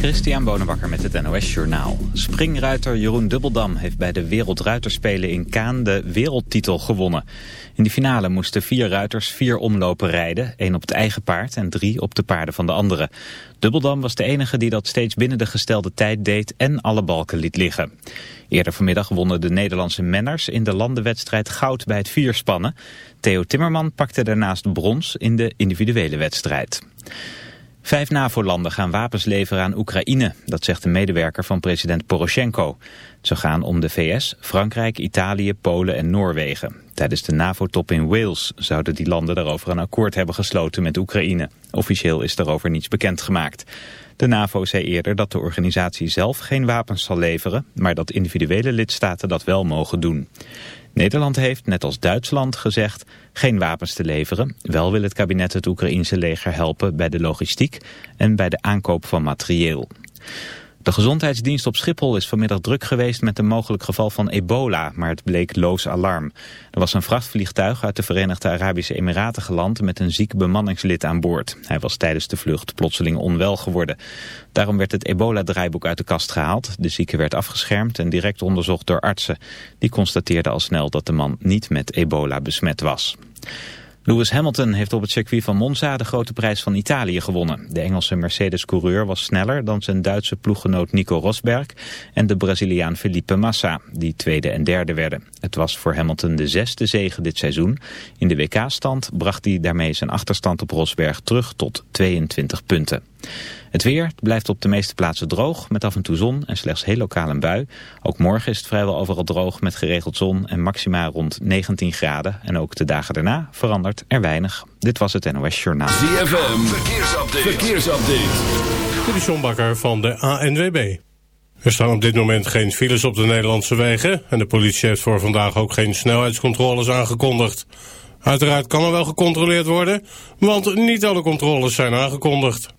Christian Bonenbakker met het NOS Journaal. Springruiter Jeroen Dubbeldam heeft bij de Wereldruiterspelen in Kaan de wereldtitel gewonnen. In de finale moesten vier ruiters vier omlopen rijden, één op het eigen paard en drie op de paarden van de anderen. Dubbeldam was de enige die dat steeds binnen de gestelde tijd deed en alle balken liet liggen. Eerder vanmiddag wonnen de Nederlandse menners in de landenwedstrijd goud bij het vierspannen. Theo Timmerman pakte daarnaast brons in de individuele wedstrijd. Vijf NAVO-landen gaan wapens leveren aan Oekraïne, dat zegt een medewerker van president Poroshenko. Ze gaan om de VS, Frankrijk, Italië, Polen en Noorwegen. Tijdens de NAVO-top in Wales zouden die landen daarover een akkoord hebben gesloten met Oekraïne. Officieel is daarover niets bekendgemaakt. De NAVO zei eerder dat de organisatie zelf geen wapens zal leveren, maar dat individuele lidstaten dat wel mogen doen. Nederland heeft, net als Duitsland, gezegd geen wapens te leveren. Wel wil het kabinet het Oekraïense leger helpen bij de logistiek en bij de aankoop van materieel. De gezondheidsdienst op Schiphol is vanmiddag druk geweest met een mogelijk geval van ebola, maar het bleek loos alarm. Er was een vrachtvliegtuig uit de Verenigde Arabische Emiraten geland met een ziek bemanningslid aan boord. Hij was tijdens de vlucht plotseling onwel geworden. Daarom werd het ebola-draaiboek uit de kast gehaald. De zieke werd afgeschermd en direct onderzocht door artsen. Die constateerden al snel dat de man niet met ebola besmet was. Lewis Hamilton heeft op het circuit van Monza de grote prijs van Italië gewonnen. De Engelse Mercedes-coureur was sneller dan zijn Duitse ploeggenoot Nico Rosberg en de Braziliaan Felipe Massa, die tweede en derde werden. Het was voor Hamilton de zesde zege dit seizoen. In de WK-stand bracht hij daarmee zijn achterstand op Rosberg terug tot 22 punten. Het weer blijft op de meeste plaatsen droog, met af en toe zon en slechts heel lokaal een bui. Ook morgen is het vrijwel overal droog met geregeld zon en maxima rond 19 graden. En ook de dagen daarna verandert er weinig. Dit was het NOS Journaal. ZFM, verkeersupdate. verkeersupdate. De Sjombakker van de ANWB. Er staan op dit moment geen files op de Nederlandse wegen... en de politie heeft voor vandaag ook geen snelheidscontroles aangekondigd. Uiteraard kan er wel gecontroleerd worden, want niet alle controles zijn aangekondigd.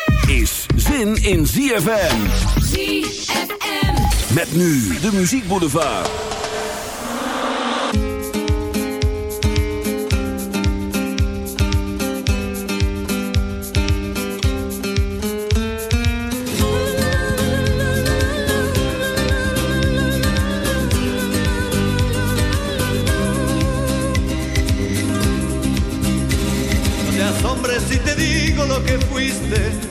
is zin in ZFM. ZFM. Met nu de muziekboulevard. te asombres si te digo lo que fuiste,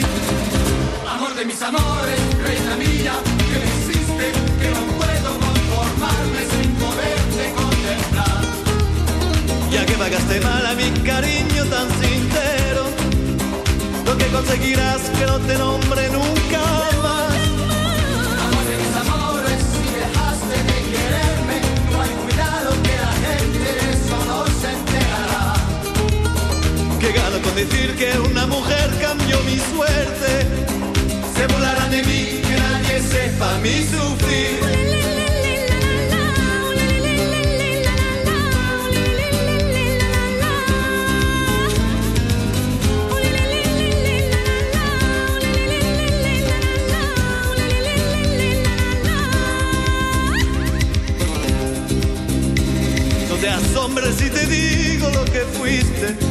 De mis amores, reina mía, que me hiciste, que no puedo conformarme sin poderte contemplar. Ya que pagaste mal a mi cariño tan sincero, lo que conseguirás que no te nombre nunca más. Amor de mis amores, si dejaste de quererme, no hay cuidado que la gente de eso no se enterará. Que gano con decir que una mujer cambió mi suerte. Sepa mi sufrir. Te asombres si te digo lo que fuiste.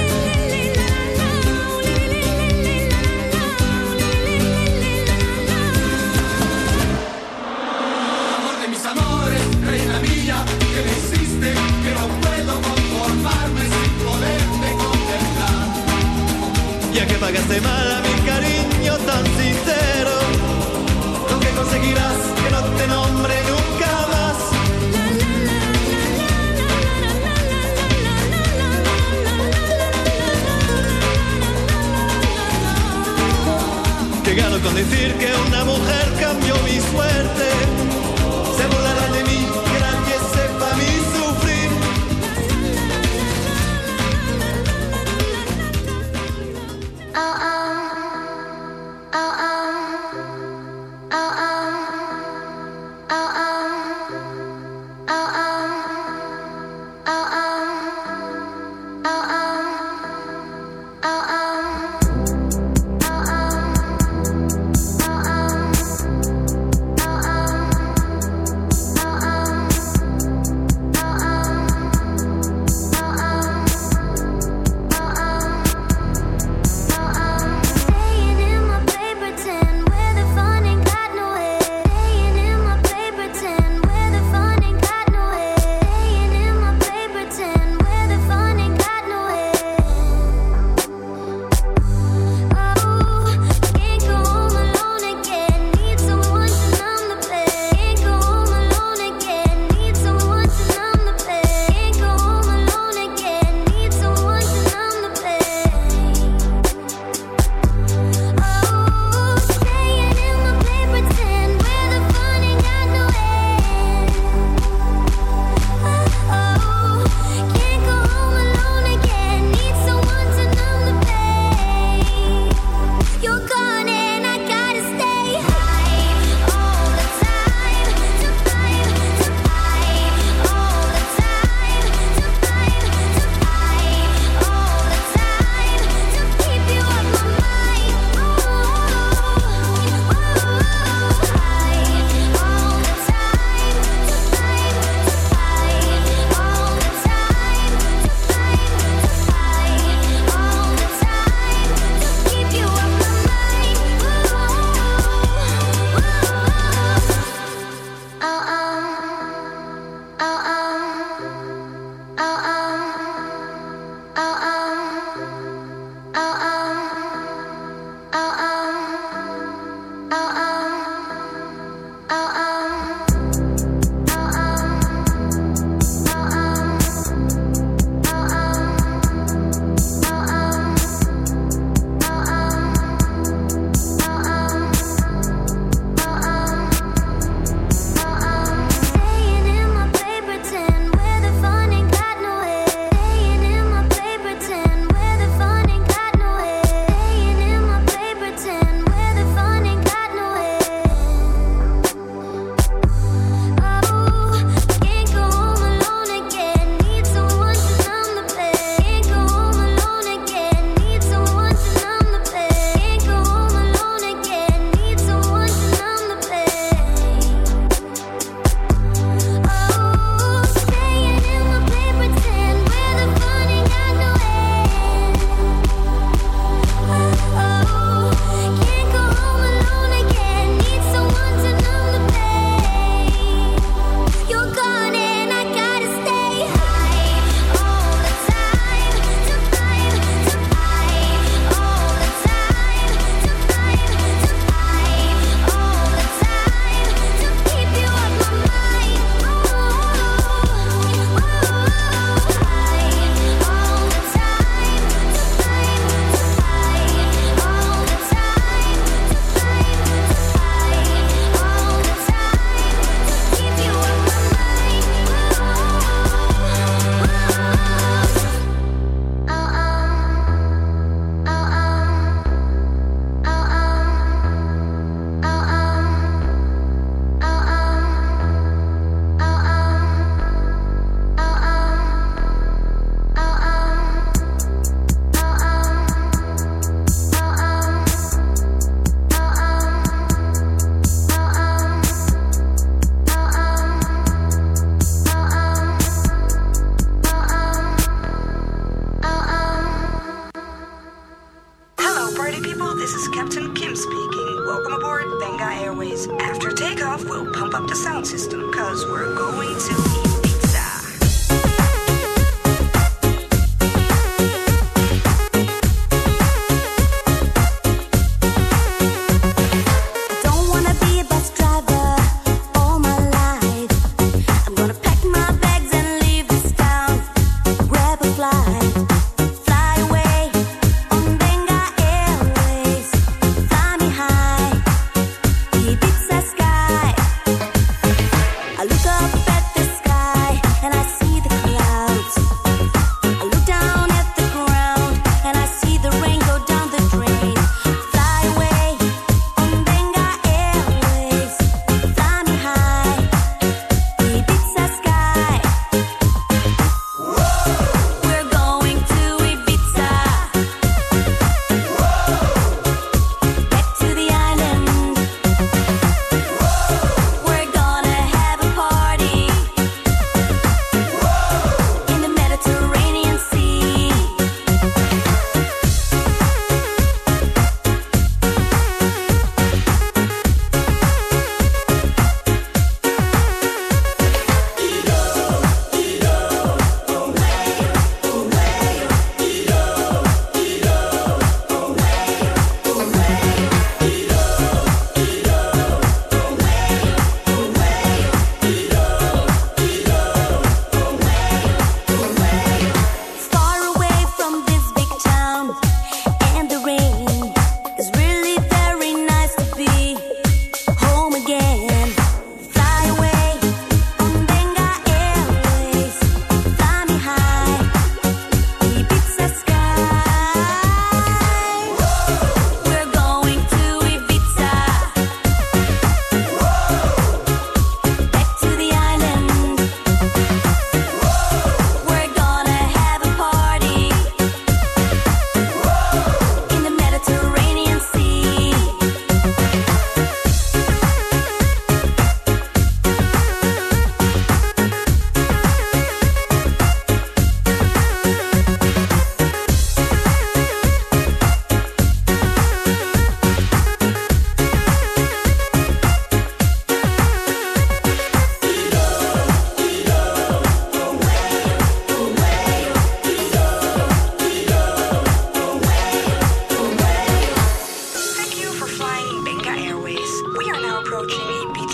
Pagaste mal a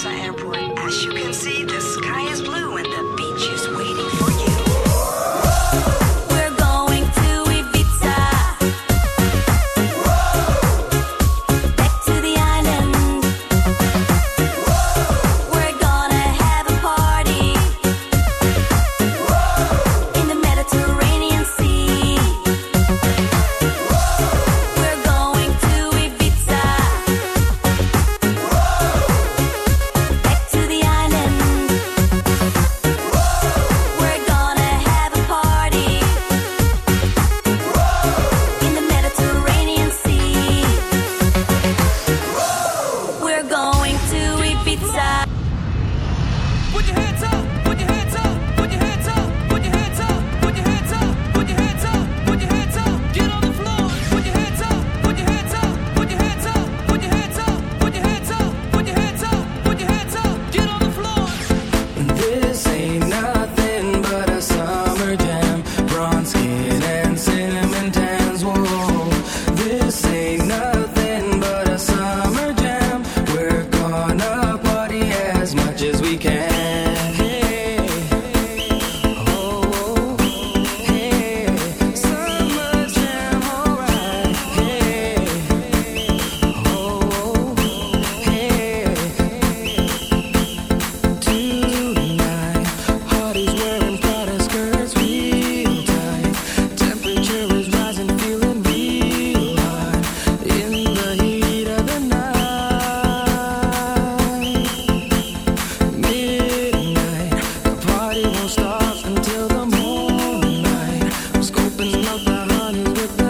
Airport. As you can see, the sky is blue honor with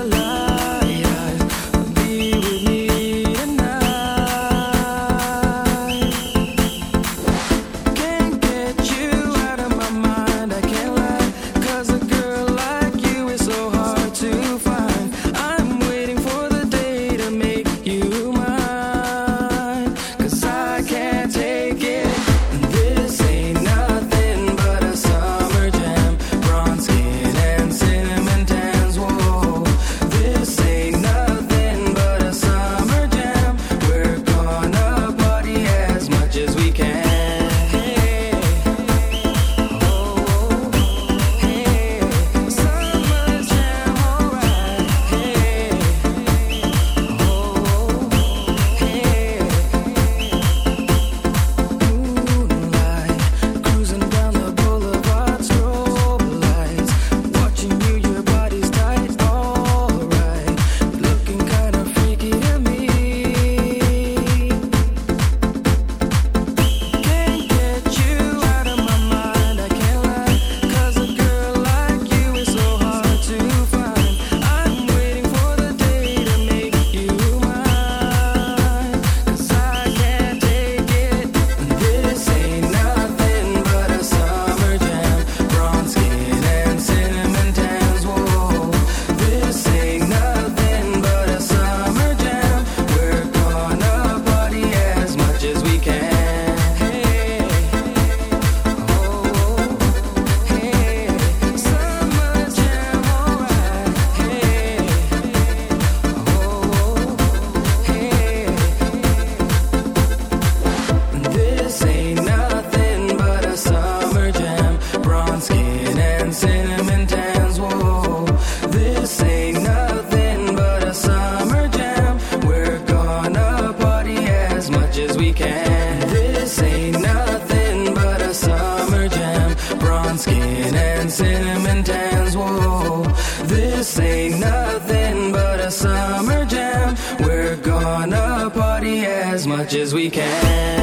as we can.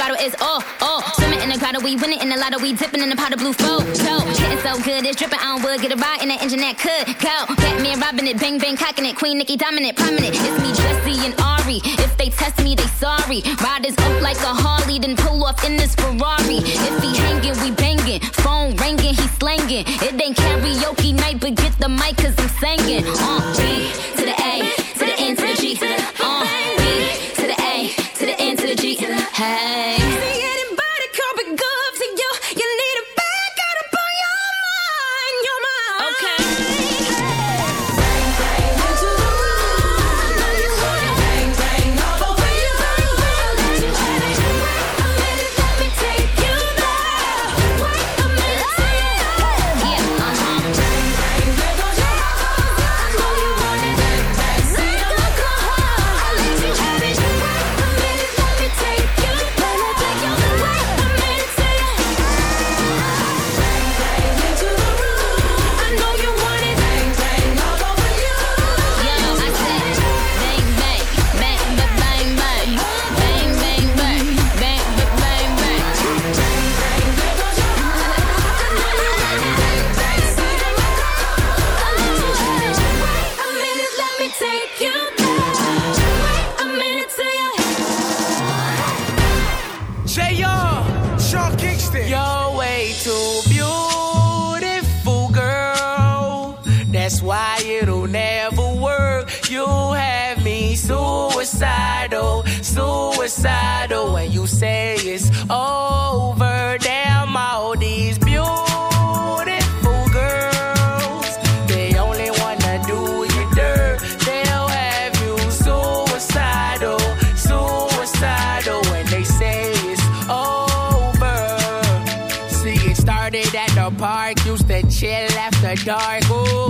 throttle is oh, oh. Swimming in the grotto, we winning in the lotto, we dipping in the pot of blue flow. So, getting so good, it's dripping. I don't would get a ride in the engine that could go. Batman robbing it, bang bang cocking it, Queen Nicki dominant, prominent. It's me, Jessie and Ari. If they test me, they sorry. Riders up like a Harley, then pull off in this Ferrari. If he hanging, we banging. Phone ringing, he slanging. It ain't karaoke night, but get the mic, cause I'm singing. Uh, B to the A, to the N, to the G, to the Hey. That's why it'll never work. You have me suicidal, suicidal. When you say it's over, damn all these beautiful girls. They only wanna do you dirt. They'll have you suicidal, suicidal. When they say it's over. See, it started at the park. Used to chill after dark. Ooh,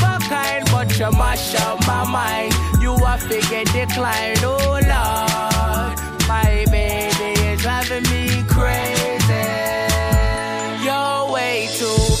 kind, but you mash up my mind. You are figure decline. Oh, Lord. My baby is driving me crazy. You're way too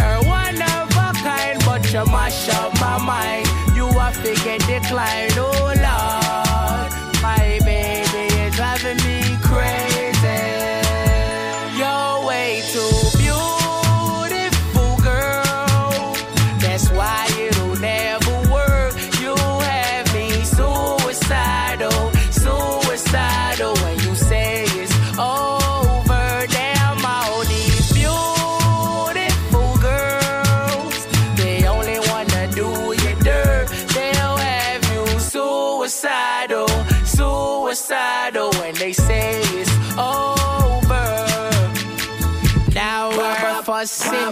one of a you mash up my mind. You are figure decline. Oh, Lord.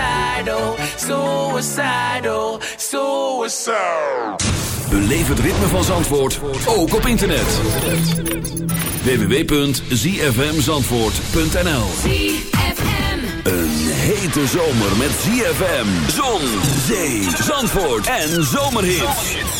Suicidal, suicidal, suicidal. Beleef het ritme van Zandvoort, ook op internet. www.zfmzandvoort.nl Een hete zomer met ZFM, zon, zee, Zandvoort en zomerhits.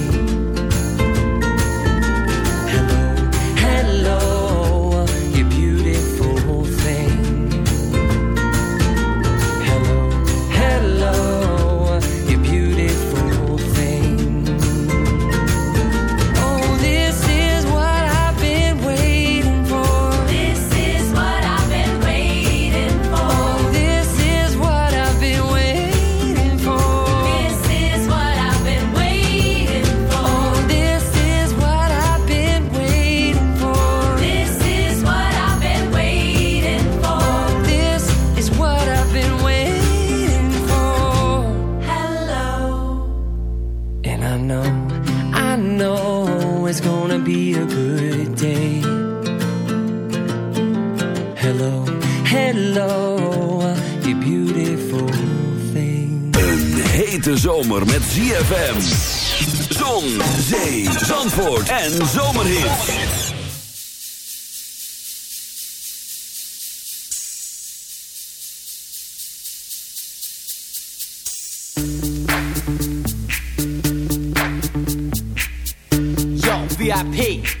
Zomer met ZFM. Zon, zee, zandvoort en zomerhit. Yo, VIP.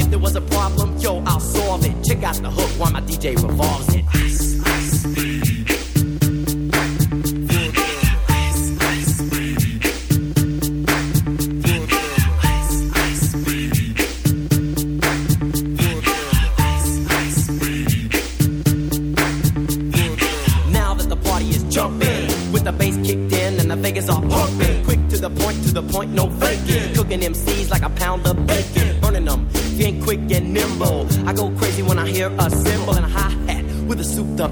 There was a problem, yo, I'll solve it. Check out the hook while my DJ revolves it. Ice, ice, baby. Now that the party is jumping, with the bass kicked in and the Vegas are pumping. Quick to the point, to the point, no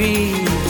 We.